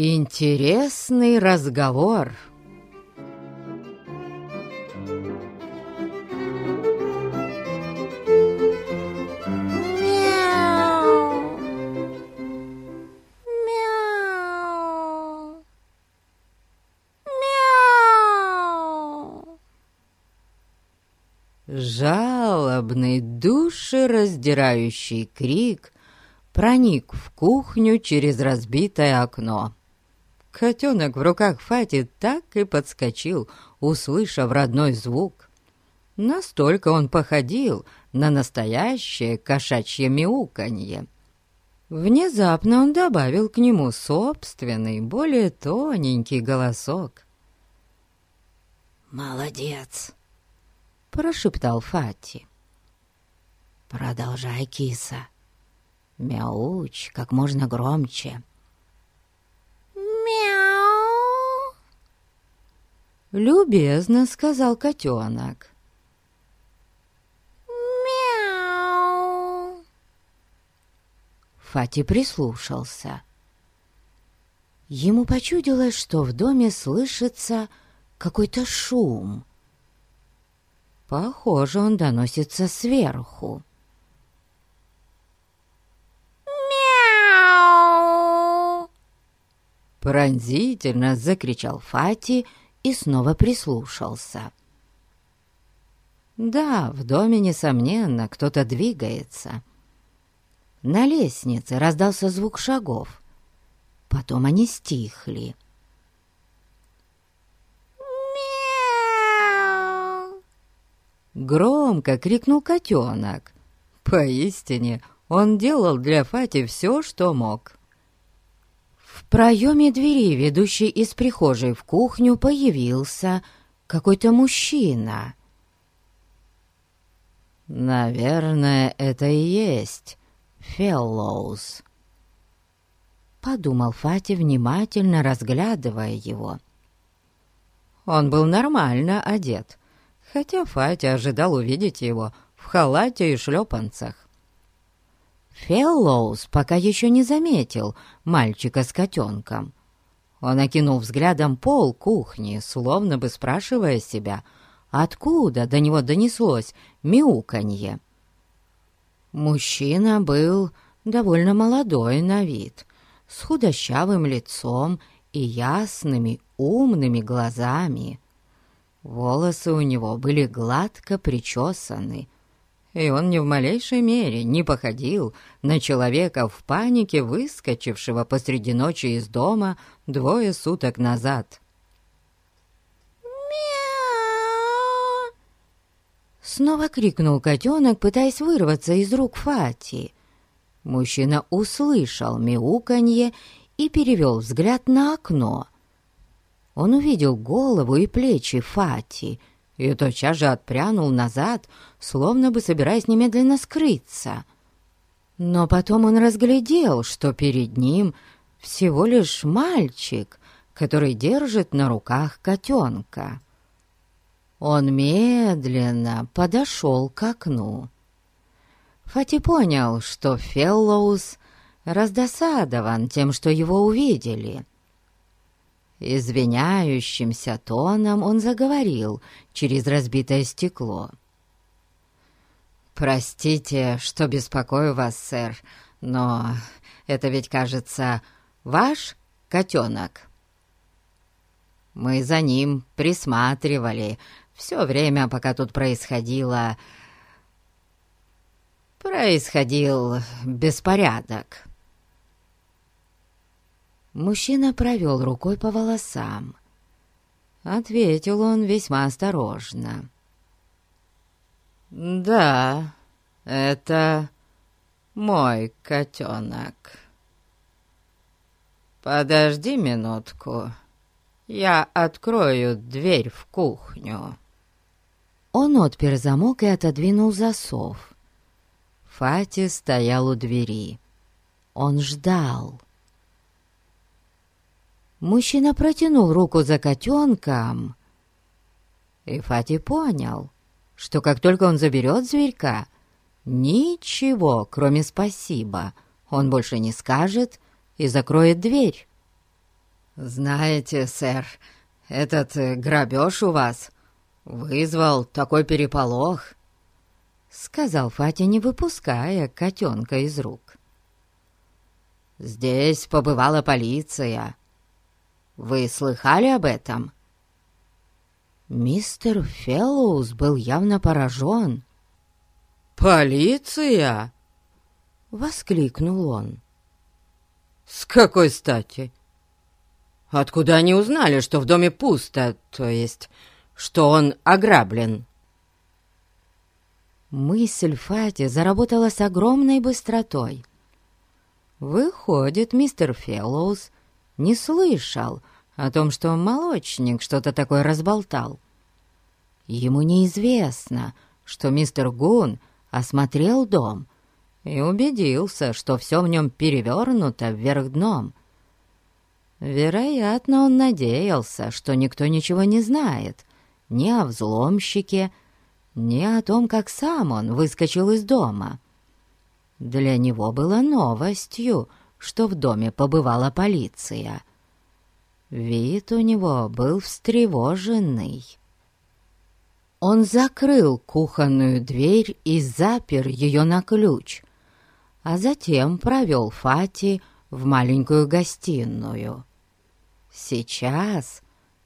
Интересный разговор. Мяу. Мяу. Мяу. Жалобный, душераздирающий крик проник в кухню через разбитое окно. Котенок в руках Фати так и подскочил, услышав родной звук. Настолько он походил на настоящее кошачье мяуканье. Внезапно он добавил к нему собственный, более тоненький голосок. «Молодец!» — прошептал Фати. «Продолжай, киса. Мяуч как можно громче». «Мяу!» Любезно сказал котенок. «Мяу!» Фати прислушался. Ему почудилось, что в доме слышится какой-то шум. Похоже, он доносится сверху. «Мяу!» Пронзительно закричал Фати и снова прислушался. Да, в доме, несомненно, кто-то двигается. На лестнице раздался звук шагов. Потом они стихли. «Мяу!» Громко крикнул котенок. Поистине, он делал для Фати все, что мог. В проеме двери, ведущей из прихожей в кухню, появился какой-то мужчина. «Наверное, это и есть Феллоус», — подумал Фати, внимательно разглядывая его. Он был нормально одет, хотя Фати ожидал увидеть его в халате и шлепанцах. Феллоус пока еще не заметил мальчика с котенком. Он окинул взглядом пол кухни, словно бы спрашивая себя, откуда до него донеслось мяуканье. Мужчина был довольно молодой на вид, с худощавым лицом и ясными, умными глазами. Волосы у него были гладко причесаны, и он ни в малейшей мере не походил на человека в панике, выскочившего посреди ночи из дома двое суток назад. Снова крикнул котенок, пытаясь вырваться из рук Фати. Мужчина услышал мяуканье и перевел взгляд на окно. Он увидел голову и плечи Фати и тотчас же отпрянул назад, словно бы собираясь немедленно скрыться. Но потом он разглядел, что перед ним всего лишь мальчик, который держит на руках котенка. Он медленно подошел к окну. Фати понял, что Феллоус раздосадован тем, что его увидели. Извиняющимся тоном он заговорил через разбитое стекло. «Простите, что беспокою вас, сэр, но это ведь, кажется, ваш котенок?» Мы за ним присматривали все время, пока тут происходило... Происходил беспорядок. Мужчина провел рукой по волосам. Ответил он весьма осторожно. «Да, это мой котенок. Подожди минутку, я открою дверь в кухню». Он отпер замок и отодвинул засов. Фати стоял у двери. Он ждал. Мужчина протянул руку за котенком, и Фати понял, что как только он заберет зверька, ничего, кроме спасибо, он больше не скажет и закроет дверь. «Знаете, сэр, этот э, грабеж у вас вызвал такой переполох», — сказал Фатя, не выпуская котенка из рук. «Здесь побывала полиция. Вы слыхали об этом?» Мистер Феллоус был явно поражен. «Полиция?» — воскликнул он. «С какой стати? Откуда они узнали, что в доме пусто, то есть, что он ограблен?» Мысль Фати заработала с огромной быстротой. Выходит, мистер Феллоус не слышал о том, что молочник что-то такое разболтал. Ему неизвестно, что мистер Гун осмотрел дом и убедился, что все в нем перевернуто вверх дном. Вероятно, он надеялся, что никто ничего не знает ни о взломщике, ни о том, как сам он выскочил из дома. Для него было новостью, что в доме побывала полиция. Вид у него был встревоженный. Он закрыл кухонную дверь и запер ее на ключ, а затем провел Фати в маленькую гостиную. Сейчас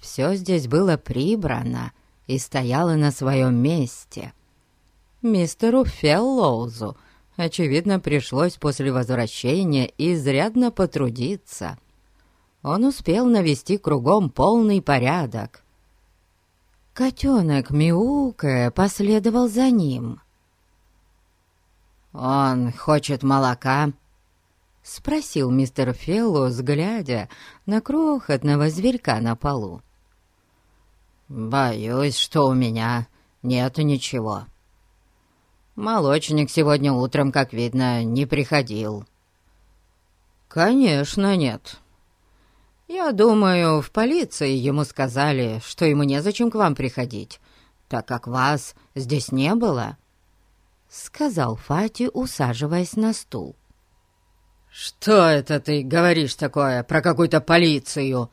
все здесь было прибрано и стояло на своем месте. Мистеру Феллоузу, очевидно, пришлось после возвращения изрядно потрудиться. Он успел навести кругом полный порядок. Котенок, мяукая, последовал за ним. «Он хочет молока?» — спросил мистер Феллоус, глядя на крохотного зверька на полу. «Боюсь, что у меня нет ничего. Молочник сегодня утром, как видно, не приходил». «Конечно нет. Я думаю, в полиции ему сказали, что ему незачем к вам приходить, так как вас здесь не было», — сказал Фати, усаживаясь на стул. «Что это ты говоришь такое про какую-то полицию?»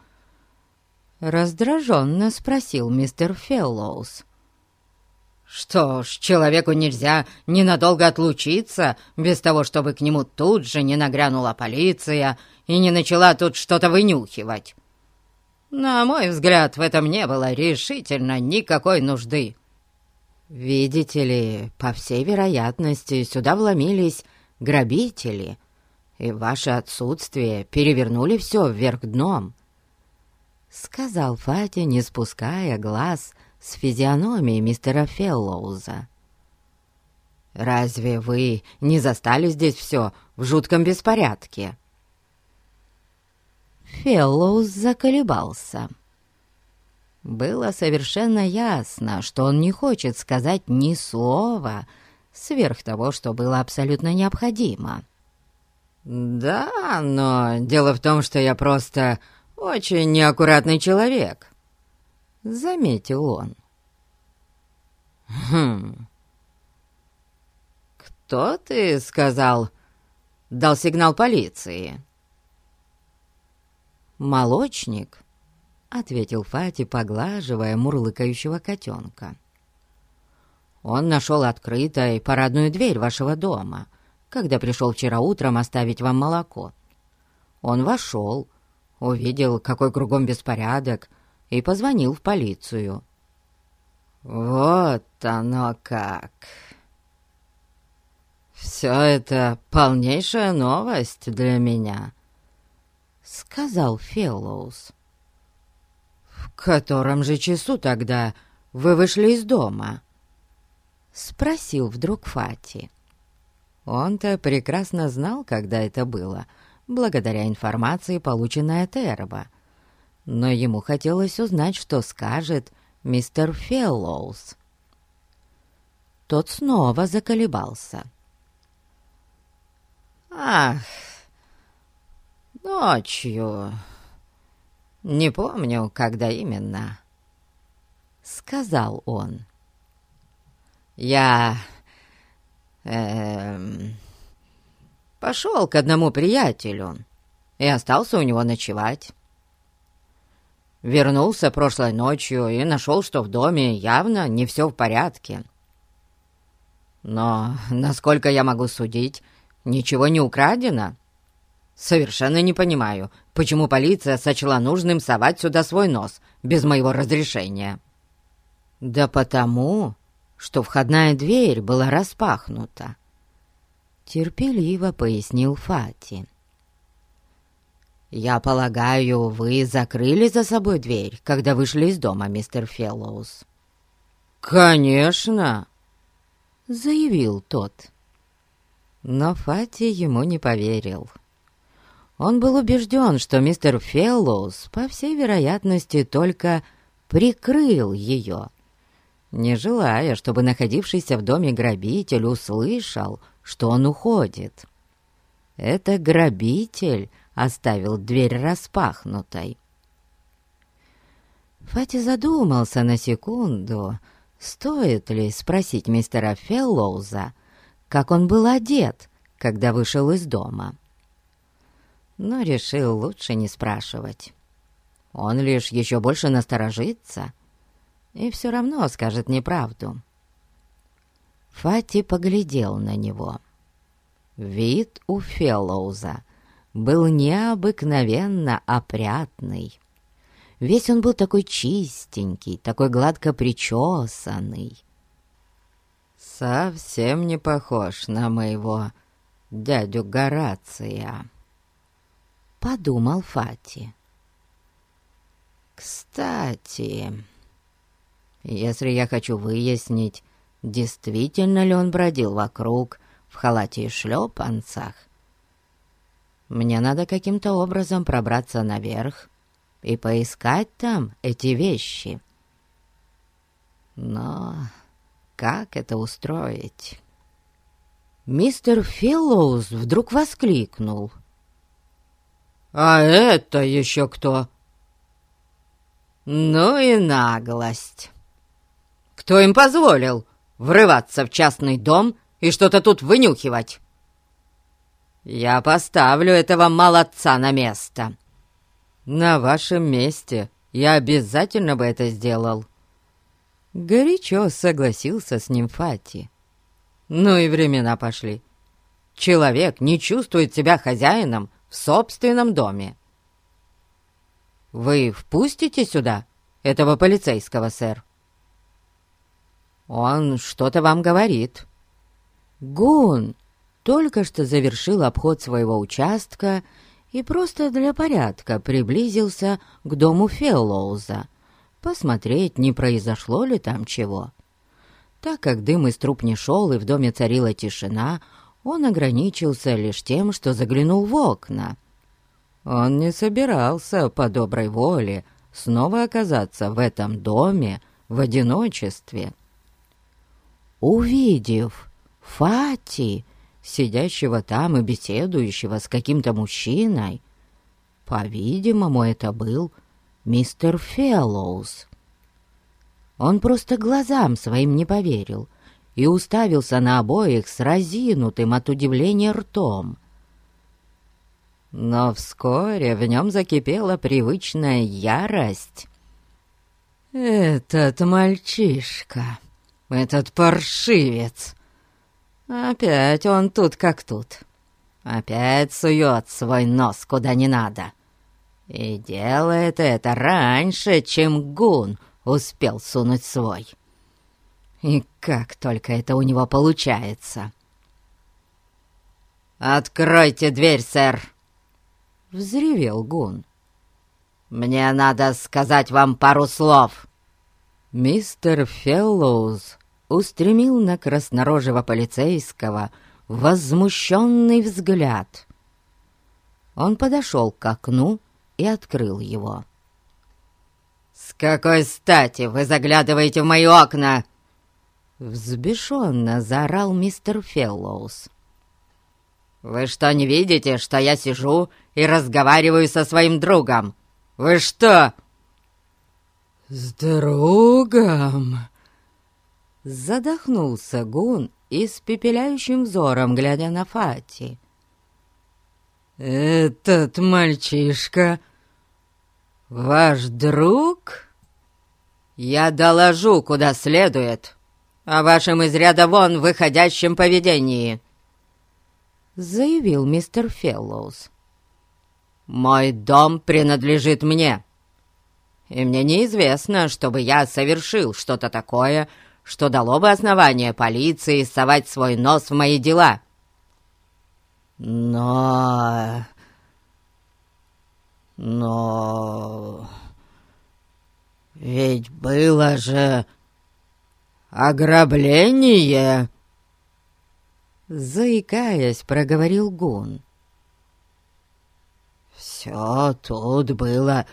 Раздраженно спросил мистер Феллоус. «Что ж, человеку нельзя ненадолго отлучиться, без того, чтобы к нему тут же не нагрянула полиция и не начала тут что-то вынюхивать. На мой взгляд, в этом не было решительно никакой нужды». «Видите ли, по всей вероятности, сюда вломились грабители», и ваше отсутствие перевернули все вверх дном», — сказал Фатя, не спуская глаз с физиономии мистера Феллоуза. «Разве вы не застали здесь все в жутком беспорядке?» Феллоуз заколебался. Было совершенно ясно, что он не хочет сказать ни слова сверх того, что было абсолютно необходимо. «Да, но дело в том, что я просто очень неаккуратный человек», — заметил он. «Хм... Кто, ты сказал, дал сигнал полиции?» «Молочник», — ответил Фати, поглаживая мурлыкающего котенка. «Он нашел открытой парадную дверь вашего дома» когда пришел вчера утром оставить вам молоко. Он вошел, увидел, какой кругом беспорядок, и позвонил в полицию. «Вот оно как!» «Все это полнейшая новость для меня», — сказал Феллоус. «В котором же часу тогда вы вышли из дома?» — спросил вдруг Фати. Он-то прекрасно знал, когда это было, благодаря информации, полученной от Эрба. Но ему хотелось узнать, что скажет мистер Феллоус. Тот снова заколебался. «Ах, ночью. Не помню, когда именно», — сказал он. «Я эм, пошел к одному приятелю и остался у него ночевать. Вернулся прошлой ночью и нашел, что в доме явно не все в порядке. Но, насколько я могу судить, ничего не украдено. Совершенно не понимаю, почему полиция сочла нужным совать сюда свой нос без моего разрешения. Да потому, что входная дверь была распахнута. Терпеливо пояснил Фати. «Я полагаю, вы закрыли за собой дверь, когда вышли из дома, мистер Феллоус?» «Конечно!» — заявил тот. Но Фати ему не поверил. Он был убежден, что мистер Феллоус, по всей вероятности, только прикрыл ее, не желая, чтобы находившийся в доме грабитель услышал, что он уходит. Это грабитель оставил дверь распахнутой. Фати задумался на секунду, стоит ли спросить мистера Феллоуза, как он был одет, когда вышел из дома. Но решил лучше не спрашивать. Он лишь еще больше насторожится и все равно скажет неправду. Фати поглядел на него. Вид у Феллоуза был необыкновенно опрятный. Весь он был такой чистенький, такой гладко причесанный. Совсем не похож на моего дядю Горация, — подумал Фати. Кстати, если я хочу выяснить, действительно ли он бродил вокруг в халате и шлепанцах, мне надо каким-то образом пробраться наверх и поискать там эти вещи. Но как это устроить? Мистер Филлоуз вдруг воскликнул. «А это еще кто?» «Ну и наглость!» «Кто им позволил врываться в частный дом и что-то тут вынюхивать?» Я поставлю этого молодца на место. На вашем месте я обязательно бы это сделал. Горячо согласился с ним Фати. Ну и времена пошли. Человек не чувствует себя хозяином в собственном доме. Вы впустите сюда этого полицейского, сэр? Он что-то вам говорит. Гун только что завершил обход своего участка и просто для порядка приблизился к дому Феллоуза, посмотреть, не произошло ли там чего. Так как дым из труб не шел и в доме царила тишина, он ограничился лишь тем, что заглянул в окна. Он не собирался по доброй воле снова оказаться в этом доме в одиночестве. Увидев Фати, сидящего там и беседующего с каким-то мужчиной. По-видимому, это был мистер Феллоус. Он просто глазам своим не поверил и уставился на обоих с разинутым от удивления ртом. Но вскоре в нем закипела привычная ярость. «Этот мальчишка, этот паршивец!» Опять он тут как тут. Опять сует свой нос куда не надо. И делает это раньше, чем Гун успел сунуть свой. И как только это у него получается. «Откройте дверь, сэр!» — взревел Гун. «Мне надо сказать вам пару слов!» Мистер Феллоуз устремил на краснорожего полицейского возмущенный взгляд. Он подошел к окну и открыл его. «С какой стати вы заглядываете в мои окна?» Взбешенно заорал мистер Феллоус. «Вы что, не видите, что я сижу и разговариваю со своим другом? Вы что?» «С другом?» Задохнулся Гун и с пепеляющим взором, глядя на Фати. «Этот мальчишка «Ваш друг?» «Я доложу, куда следует, о вашем из ряда вон выходящем поведении», — заявил мистер Феллоус. «Мой дом принадлежит мне, и мне неизвестно, чтобы я совершил что-то такое, что дало бы основание полиции совать свой нос в мои дела». «Но...» «Но...» «Ведь было же ограбление!» Заикаясь, проговорил Гун. «Все тут было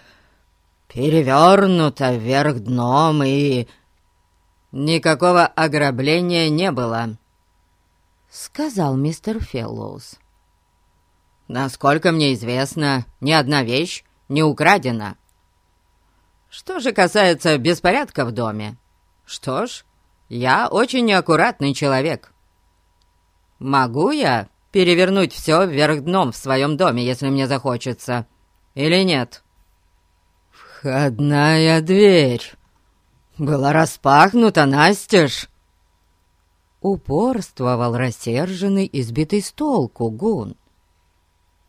перевернуто вверх дном и...» «Никакого ограбления не было», — сказал мистер Феллоус. «Насколько мне известно, ни одна вещь не украдена». Что же касается беспорядка в доме, что ж, я очень неаккуратный человек. Могу я перевернуть все вверх дном в своем доме, если мне захочется, или нет? Входная дверь была распахнута настежь. Упорствовал рассерженный, избитый с толку Гун.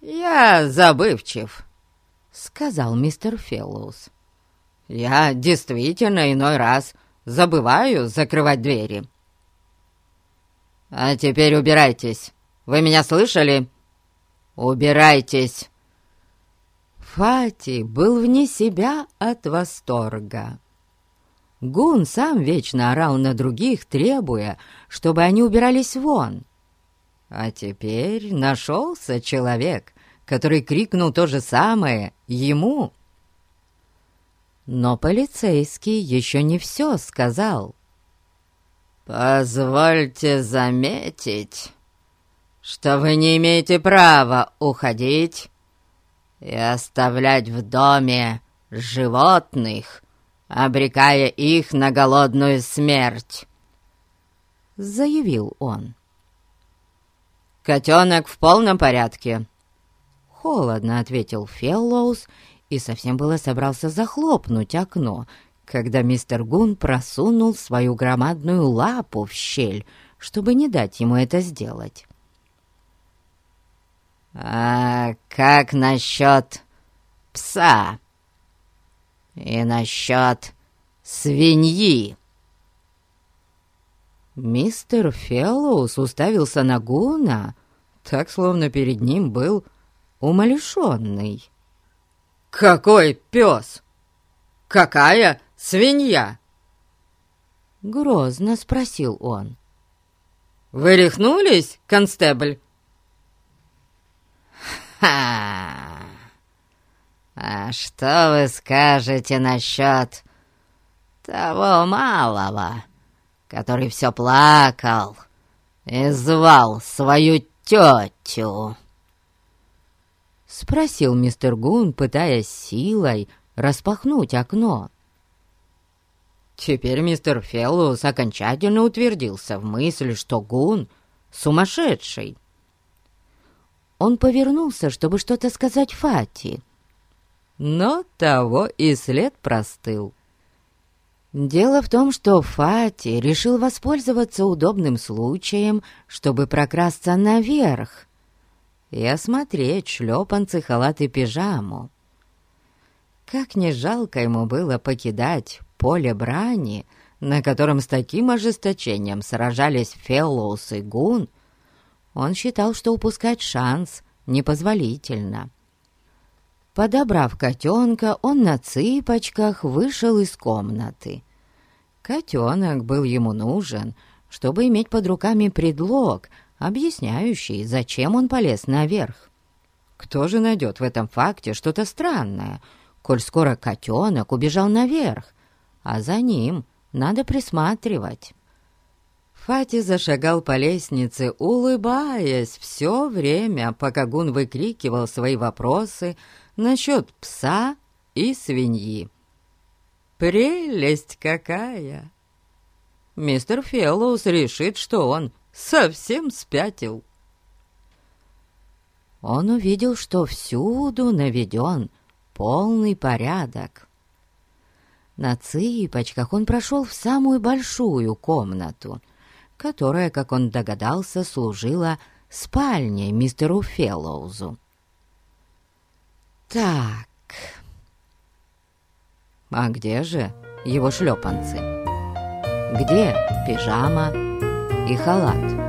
«Я забывчив», — сказал мистер Феллоус. Я действительно иной раз забываю закрывать двери. А теперь убирайтесь. Вы меня слышали? Убирайтесь. Фати был вне себя от восторга. Гун сам вечно орал на других, требуя, чтобы они убирались вон. А теперь нашелся человек, который крикнул то же самое ему. Но полицейский еще не все сказал. «Позвольте заметить, что вы не имеете права уходить и оставлять в доме животных, обрекая их на голодную смерть», — заявил он. «Котенок в полном порядке», — холодно ответил Феллоус и совсем было собрался захлопнуть окно, когда мистер Гун просунул свою громадную лапу в щель, чтобы не дать ему это сделать. «А как насчет пса и насчет свиньи?» Мистер Феллоус уставился на Гуна, так словно перед ним был умалишенный. «Какой пес? Какая свинья?» Грозно спросил он. «Вы рехнулись, констебль?» «Ха! А что вы скажете насчет того малого, который все плакал и звал свою тетю?» — спросил мистер Гун, пытаясь силой распахнуть окно. Теперь мистер Феллоус окончательно утвердился в мысли, что Гун сумасшедший. Он повернулся, чтобы что-то сказать Фати, но того и след простыл. Дело в том, что Фати решил воспользоваться удобным случаем, чтобы прокрасться наверх, и осмотреть шлепанцы, халат и пижаму. Как не жалко ему было покидать поле брани, на котором с таким ожесточением сражались Феллоус и Гун, он считал, что упускать шанс непозволительно. Подобрав котенка, он на цыпочках вышел из комнаты. Котенок был ему нужен, чтобы иметь под руками предлог — объясняющий, зачем он полез наверх. Кто же найдет в этом факте что-то странное, коль скоро котенок убежал наверх, а за ним надо присматривать? Фати зашагал по лестнице, улыбаясь все время, пока Гун выкрикивал свои вопросы насчет пса и свиньи. «Прелесть какая!» Мистер Феллоус решит, что он совсем спятил. Он увидел, что всюду наведен полный порядок. На цыпочках он прошел в самую большую комнату, которая, как он догадался, служила спальней мистеру Феллоузу. Так, а где же его шлепанцы? Где пижама и халат?